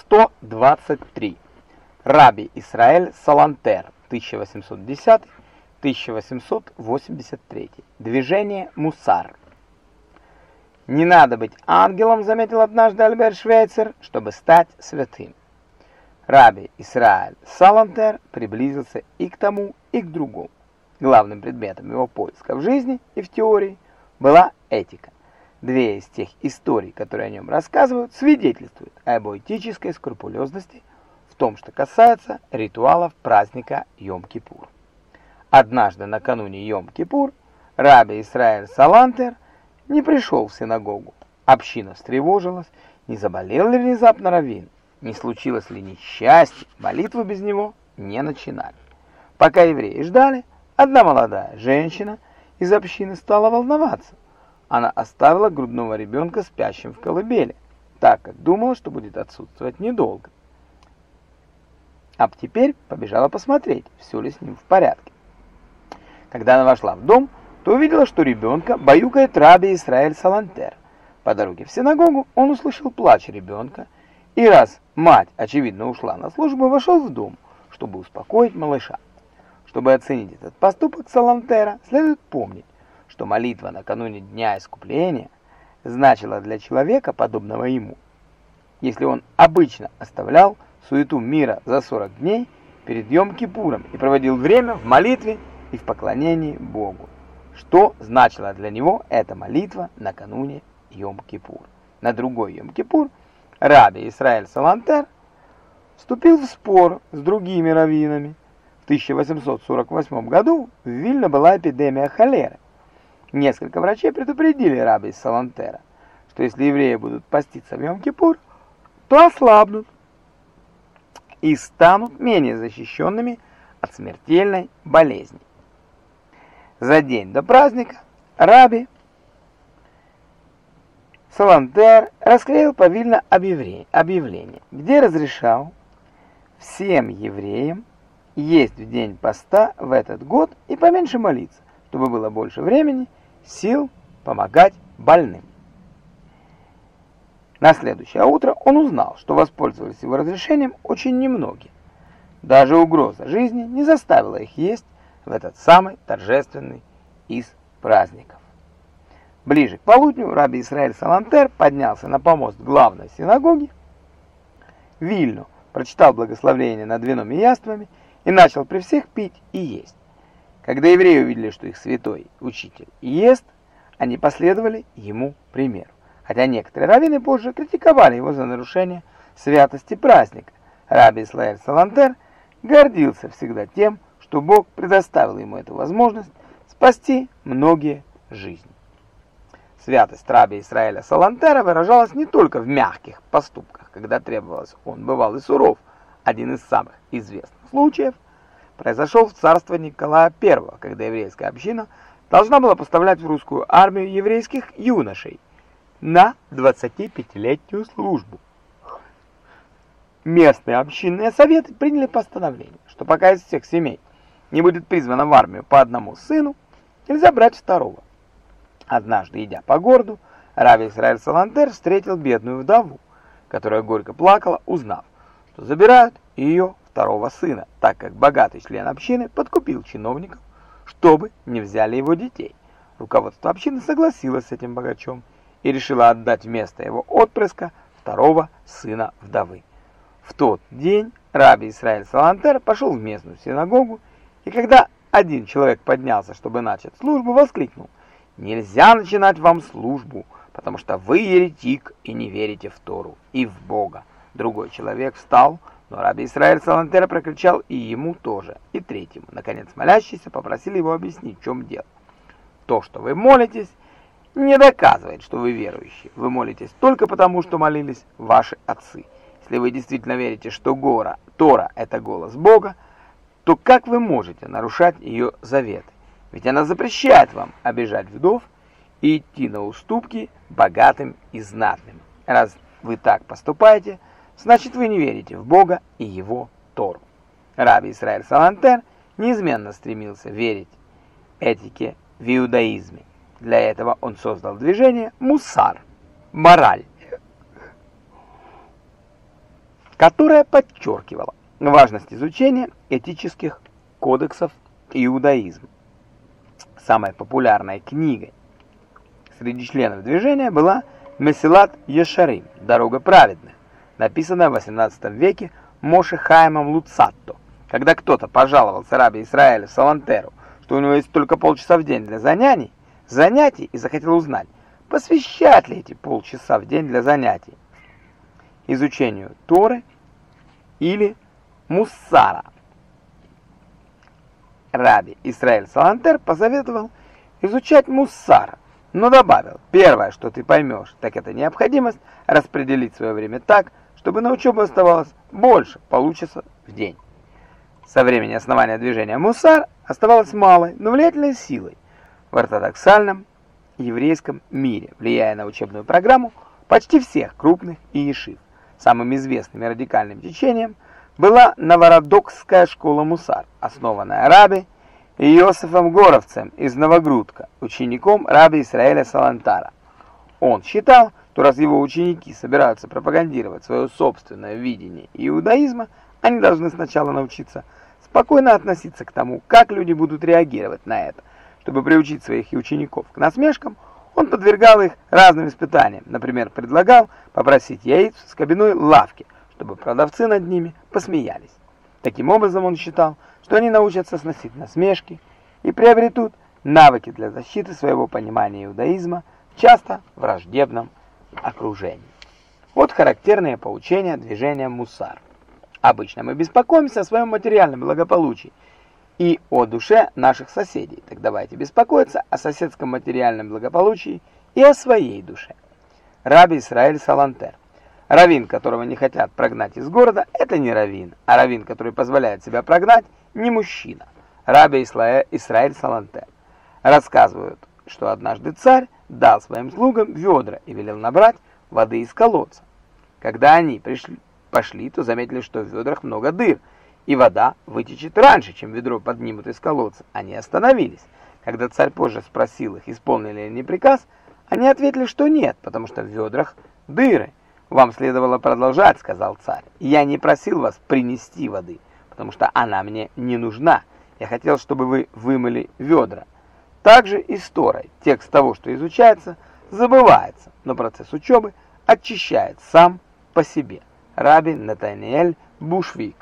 123. Раби Исраэль Салантер, 1810-1883. Движение Мусар. Не надо быть ангелом, заметил однажды Альберт Швейцер, чтобы стать святым. Раби Исраэль Салантер приблизился и к тому, и к другому. Главным предметом его поиска в жизни и в теории была этика. Две из тех историй, которые о нем рассказывают, свидетельствуют этической скрупулезности в том, что касается ритуалов праздника Йом-Кипур. Однажды накануне Йом-Кипур раби Исраэль Салантер не пришел в синагогу. Община встревожилась, не заболел ли внезапно раввин, не случилось ли несчастье, молитвы без него не начинали. Пока евреи ждали, одна молодая женщина из общины стала волноваться. Она оставила грудного ребенка спящим в колыбели, так как думала, что будет отсутствовать недолго. А теперь побежала посмотреть, все ли с ним в порядке. Когда она вошла в дом, то увидела, что ребенка баюкает раби Исраэль Салантер. По дороге в синагогу он услышал плач ребенка, и раз мать, очевидно, ушла на службу, вошел в дом, чтобы успокоить малыша. Чтобы оценить этот поступок Салантера, следует помнить, что молитва накануне Дня Искупления значила для человека, подобного ему, если он обычно оставлял суету мира за 40 дней перед Йом-Кипуром и проводил время в молитве и в поклонении Богу. Что значила для него эта молитва накануне Йом-Кипур? На другой Йом-Кипур Раби Исраэль Салантер вступил в спор с другими раввинами. В 1848 году в Вильно была эпидемия холеры. Несколько врачей предупредили раби Салантера, что если евреи будут поститься в Йом-Кипур, то ослабнут и станут менее защищенными от смертельной болезни. За день до праздника раби Салантер расклеил повильно объявление, где разрешал всем евреям есть в день поста в этот год и поменьше молиться, чтобы было больше времени, сил помогать больным. На следующее утро он узнал, что воспользовались его разрешением очень немногие. Даже угроза жизни не заставила их есть в этот самый торжественный из праздников. Ближе к полудню раби Исраэль Салантер поднялся на помост главной синагоги Вильну, прочитал благословение над вином и яствами и начал при всех пить и есть. Когда евреи увидели, что их святой учитель ест, они последовали ему примеру. Хотя некоторые раввины позже критиковали его за нарушение святости праздника. Раби Исраэль Салантер гордился всегда тем, что Бог предоставил ему эту возможность спасти многие жизни. Святость раби Исраэля Салантера выражалась не только в мягких поступках, когда требовалось, он бывал и суров. Один из самых известных случаев произошел в царство Николая I, когда еврейская община должна была поставлять в русскую армию еврейских юношей на 25-летнюю службу. Местные общинные советы приняли постановление, что пока из всех семей не будет призвано в армию по одному сыну, нельзя брать второго. Однажды, идя по городу, Рави Исраэль Салантер встретил бедную вдову, которая горько плакала, узнав, что забирают ее второго сына, так как богатый член общины подкупил чиновников, чтобы не взяли его детей. Руководство общины согласилось с этим богачом и решило отдать вместо его отпрыска второго сына вдовы. В тот день Раби Исраэль Салантер пошел в местную синагогу, и когда один человек поднялся, чтобы начать службу, воскликнул – Нельзя начинать вам службу, потому что вы еретик и не верите в Тору и в Бога. Другой человек встал, но раби Исраиль Салантера прокричал и ему тоже, и третьему. Наконец молящиеся попросили его объяснить, в чем дело. То, что вы молитесь, не доказывает, что вы верующие. Вы молитесь только потому, что молились ваши отцы. Если вы действительно верите, что гора, Тора – это голос Бога, то как вы можете нарушать ее заветы? Ведь она запрещает вам обижать вдов и идти на уступки богатым и знатным. Раз вы так поступаете, значит вы не верите в Бога и Его Тору. Раби Исраиль Салантер неизменно стремился верить этике в иудаизме. Для этого он создал движение «Мусар» – мораль. которая подчеркивала важность изучения этических кодексов иудаизма. Самой популярной книгой среди членов движения была Месилат Ешарим «Дорога праведных», написанная в 18 веке Моше Хаймом Луцатто. Когда кто-то пожаловался рабе Израиля Салантеру, что у него есть только полчаса в день для занятий, занятий и захотел узнать, посвящать ли эти полчаса в день для занятий изучению Торы или Муссара. Раби Исраиль Салантер посоветовал изучать Муссара, но добавил, первое, что ты поймешь, так это необходимость распределить свое время так, чтобы на учебу оставалось больше получаса в день. Со времени основания движения Муссар оставалось малой, но влиятельной силой в ортодоксальном еврейском мире, влияя на учебную программу почти всех крупных иешив. Самым известным и радикальным течением была Новородокская школа Мусар, основанная раби Иосифом Горовцем из Новогрудка, учеником раби Исраэля Салантара. Он считал, что раз его ученики собираются пропагандировать свое собственное видение иудаизма, они должны сначала научиться спокойно относиться к тому, как люди будут реагировать на это. Чтобы приучить своих учеников к насмешкам, он подвергал их разным испытаниям. Например, предлагал попросить яиц с кабиной лавки, чтобы продавцы над ними посмеялись. Таким образом, он считал, что они научатся сносить насмешки и приобретут навыки для защиты своего понимания иудаизма, часто враждебном окружении. Вот характерные поучения движения Мусар. Обычно мы беспокоимся о своем материальном благополучии и о душе наших соседей. Так давайте беспокоиться о соседском материальном благополучии и о своей душе. Раби Исраэль Салантер. Равин, которого не хотят прогнать из города, это не равин, а равин, который позволяет себя прогнать, не мужчина. Раби Исраэль Салантер. Рассказывают, что однажды царь дал своим слугам ведра и велел набрать воды из колодца. Когда они пришли, пошли, то заметили, что в ведрах много дыр, и вода вытечет раньше, чем ведро поднимут из колодца. Они остановились. Когда царь позже спросил их, исполнили ли они приказ, они ответили, что нет, потому что в ведрах дыры. «Вам следовало продолжать», — сказал царь. «Я не просил вас принести воды, потому что она мне не нужна. Я хотел, чтобы вы вымыли ведра». Также и с Торой. Текст того, что изучается, забывается, но процесс учебы очищает сам по себе. Раби Натаниэль Бушвик